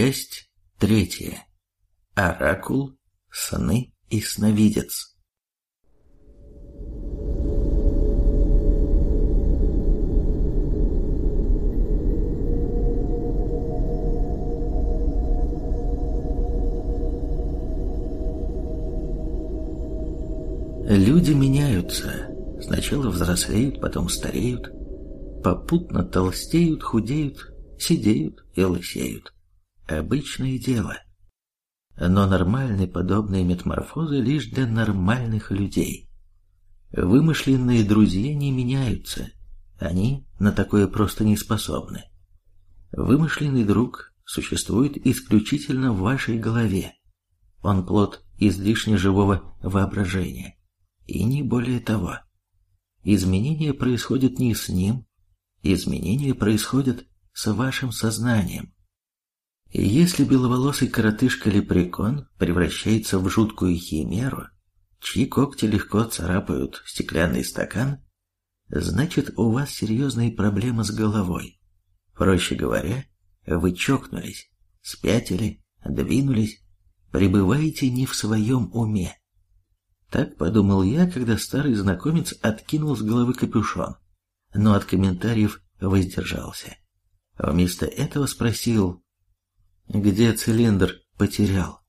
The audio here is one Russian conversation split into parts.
Часть третья. Оракул, сны и сновидец. Люди меняются. Сначала взрослеют, потом стареют. Попутно толстеют, худеют, сидеют и лысеют. Обычное дело. Но нормальные подобные метаморфозы лишь для нормальных людей. Вымышленные друзья не меняются. Они на такое просто не способны. Вымышленный друг существует исключительно в вашей голове. Он плод излишне живого воображения. И не более того. Изменения происходят не с ним, изменения происходят с вашим сознанием. И если беловолосый коротышка-лепрекон превращается в жуткую химеру, чьи когти легко царапают стеклянный стакан, значит у вас серьезные проблемы с головой. Проще говоря, вы чокнулись, спятили, двинулись, пребываете не в своем уме. Так подумал я, когда старый знакомец откинул с головы капюшон, но от комментариев воздержался. Вместо этого спросил, где цилиндр потерял.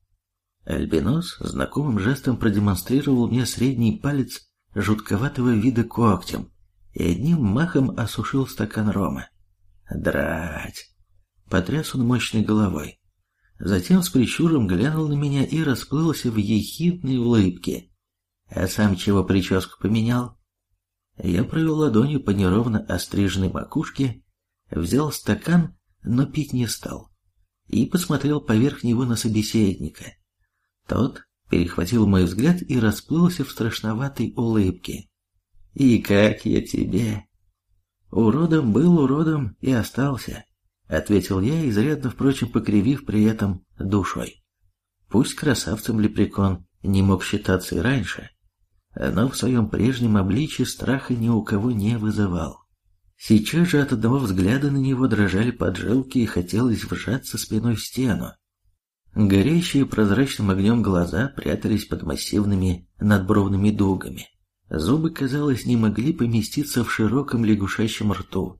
Альбинос знакомым жестом продемонстрировал мне средний палец жутковатого вида когтем и одним махом осушил стакан рома. Драть! Потряс он мощной головой. Затем с прищуром глянул на меня и расплылся в ехидной улыбке. А сам чего прическу поменял? Я провел ладонью по неровно остриженной макушке, взял стакан, но пить не стал, и посмотрел поверх него на собеседника. Тот перехватил мой взгляд и расплылся в страшноватой улыбке. «И как я тебе?» «Уродом был уродом и остался», — ответил я, изрядно, впрочем, покривив при этом душой. Пусть красавцем лепрекон не мог считаться и раньше, но в своем прежнем обличье страха ни у кого не вызывал. Сейчас же от одного взгляда на него дрожали поджилки и хотелось вжаться спиной в стену. Горящие прозрачным огнем глаза прятались под массивными надбровными дугами. Зубы, казалось, не могли поместиться в широком лягушачьем рту.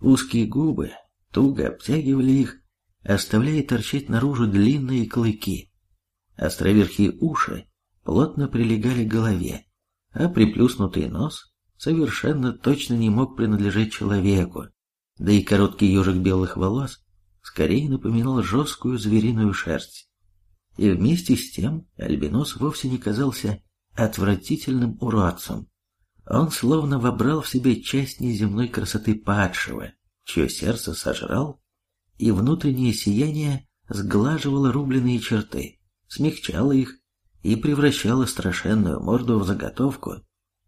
Узкие губы туго обтягивали их, оставляя торчать наружу длинные клыки. Островерхие уши плотно прилегали к голове, а приплюснутый нос совершенно точно не мог принадлежать человеку, да и короткий ежик белых волос скорее напоминал жесткую звериную шерсть. И вместе с тем альбинос вовсе не казался отвратительным уродцем. Он словно вобрал в себе часть неземной красоты падшего, чье сердце сожрал, и внутреннее сияние сглаживало рубленые черты, смягчало их и превращала страшенную морду в заготовку,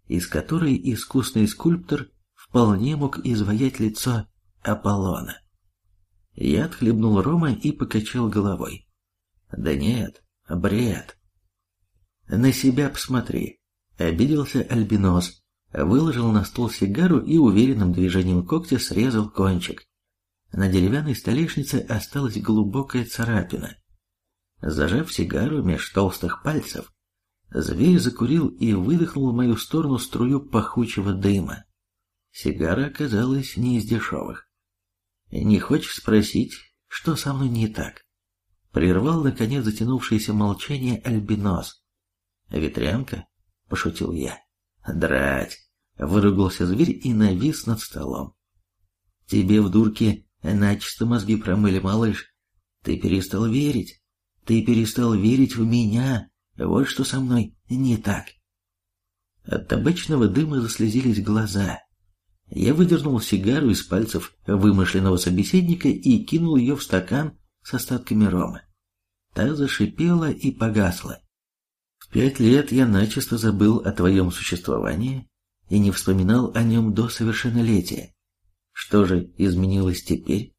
из которой искусный скульптор вполне мог изваять лицо Аполлона. Я отхлебнул рома и покачал головой. Да нет, бред. На себя посмотри. Обиделся альбинос, выложил на стол сигару и уверенным движением когтя срезал кончик. На деревянной столешнице осталась глубокая царапина. Зажав сигару меж толстых пальцев, зверь закурил и выдохнул в мою сторону струю пахучего дыма. Сигара оказалась не из дешевых. «Не хочешь спросить, что со мной не так?» Прервал, наконец, затянувшееся молчание альбинос. «Ветрянка?» — пошутил я. «Драть!» — выругался зверь и навис над столом. «Тебе в дурке начисто мозги промыли, малыш. Ты перестал верить. Ты перестал верить в меня. Вот что со мной не так. От табачного дыма заслезились глаза. Я выдернул сигару из пальцев вымышленного собеседника и кинул ее в стакан с остатками рома. Та зашипела и погасла. В пять лет я начисто забыл о твоем существовании и не вспоминал о нем до совершеннолетия. Что же изменилось теперь?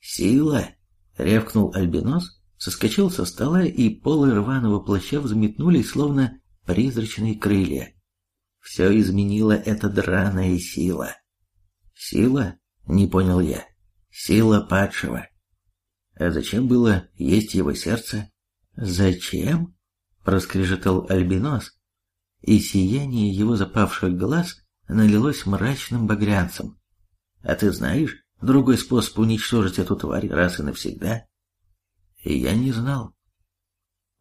Сила, рявкнул Альбинос, соскочил со стола, и полы рваного плаща взметнулись, словно призрачные крылья. Все изменила эта драная сила. Сила? Не понял я. Сила падшего. А зачем было есть его сердце? Зачем? Проскрежетал Альбинос, и сияние его запавших глаз налилось мрачным багрянцем. А ты знаешь другой способ уничтожить эту тварь раз и навсегда? И я не знал.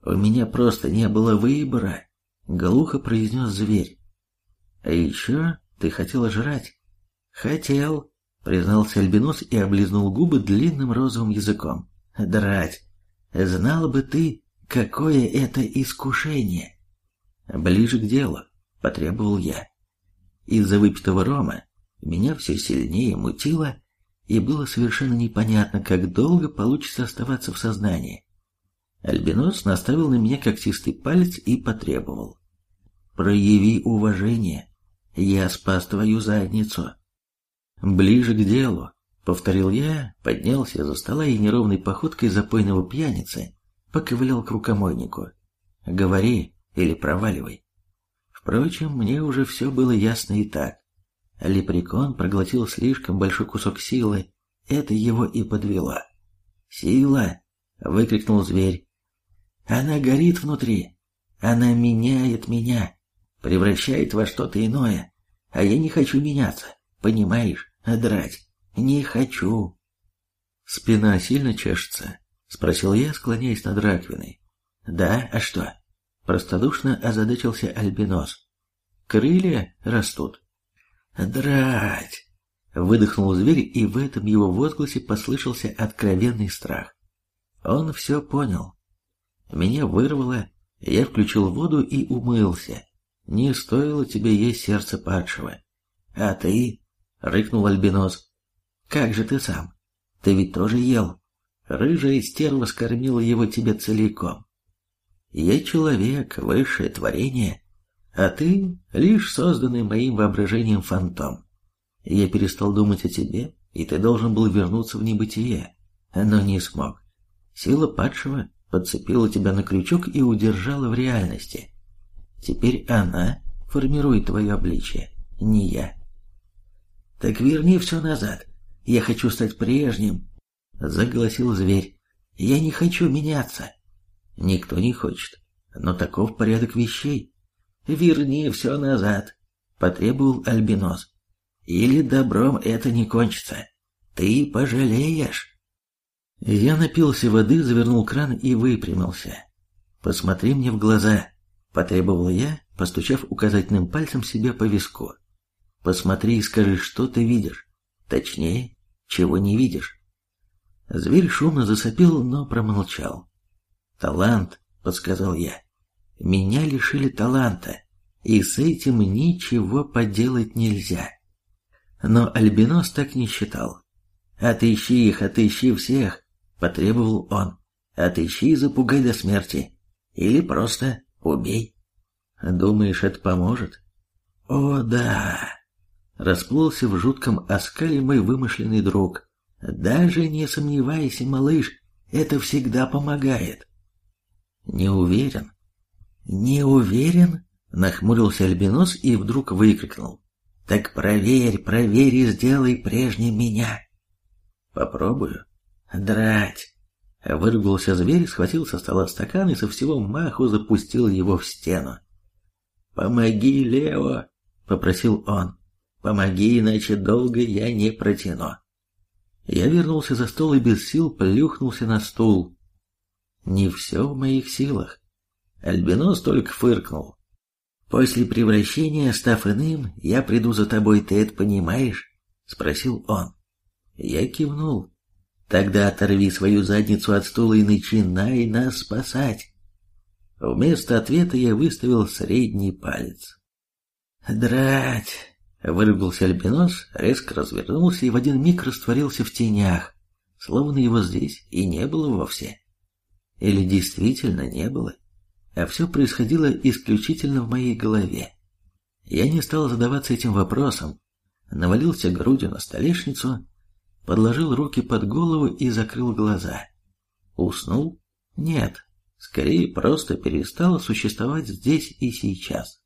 У меня просто не было выбора, глухо произнес зверь. А еще ты хотел жрать. Хотел, признался Альбинос и облизнул губы длинным розовым языком. Драть. Знал бы ты, какое это искушение. Ближе к делу, потребовал я. Из-за выпитого рома меня все сильнее мутило, и было совершенно непонятно, как долго получится оставаться в сознании. Альбинос наставил на меня когтистый палец и потребовал. «Прояви уважение. Я спас твою задницу». «Ближе к делу», — повторил я, поднялся из-за стола и неровной походкой запойного пьяницы поковылял к рукомойнику. «Говори или проваливай». Впрочем, мне уже все было ясно и так. Лепрекон проглотил слишком большой кусок силы, это его и подвело. «Сила!» — выкрикнул зверь. «Она горит внутри, она меняет меня, превращает во что-то иное, а я не хочу меняться, понимаешь, драть, не хочу». «Спина сильно чешется?» — спросил я, склоняясь над раковиной. «Да, а что?» — простодушно озадачился Альбинос. «Крылья растут». «Драть!» — выдохнул зверь, и в этом его возгласе послышался откровенный страх. Он все понял. Меня вырвало, я включил воду и умылся. Не стоило тебе есть сердце падшего. А ты? — рыкнул Альбинос. Как же ты сам? Ты ведь тоже ел. Рыжая стерва скормила его тебе целиком. Я человек, высшее творение, а ты лишь созданный моим воображением фантом. Я перестал думать о тебе, и ты должен был вернуться в небытие, но не смог. Сила падшего подцепила тебя на крючок и удержала в реальности. Теперь она формирует твое обличие, не я. Так верни все назад. Я хочу стать прежним, заголосил зверь. Я не хочу меняться. Никто не хочет, но таков порядок вещей. Верни все назад, потребовал Альбинос. Или добром это не кончится. Ты пожалеешь. Я напился воды, завернул кран и выпрямился. «Посмотри мне в глаза», — потребовал я, постучав указательным пальцем себе по виску. «Посмотри и скажи, что ты видишь. Точнее, чего не видишь». Зверь шумно засопел, но промолчал. «Талант», — подсказал я. «Меня лишили таланта, и с этим ничего поделать нельзя». Но Альбинос так не считал. «Отыщи их, отыщи всех, потребовал он. Отыщи и запугай до смерти. Или просто убей. Думаешь, это поможет? О, да. Расплылся в жутком оскале мой вымышленный друг. Даже не сомневайся, малыш, это всегда помогает. Не уверен. Не уверен? Нахмурился Альбинос и вдруг выкрикнул. Так проверь, проверь и сделай прежним меня. Попробую. «Драть!» Выругался зверь, схватил со стола стакан и со всего маху запустил его в стену. «Помоги, Лео!» — попросил он. «Помоги, иначе долго я не протяну». Я вернулся за стол и без сил плюхнулся на стул. Не все в моих силах. Альбинос только фыркнул. «После превращения, став иным, я приду за тобой, ты это понимаешь?» — спросил он. Я кивнул. Тогда оторви свою задницу от стула и начинай нас спасать. Вместо ответа я выставил средний палец. «Драть!» — выругался Альбинос, резко развернулся и в один миг растворился в тенях, словно его здесь и не было вовсе. Или действительно не было, а все происходило исключительно в моей голове. Я не стал задаваться этим вопросом, навалился грудью на столешницу подложил руки под голову и закрыл глаза. Уснул? Нет, скорее просто перестал существовать здесь и сейчас.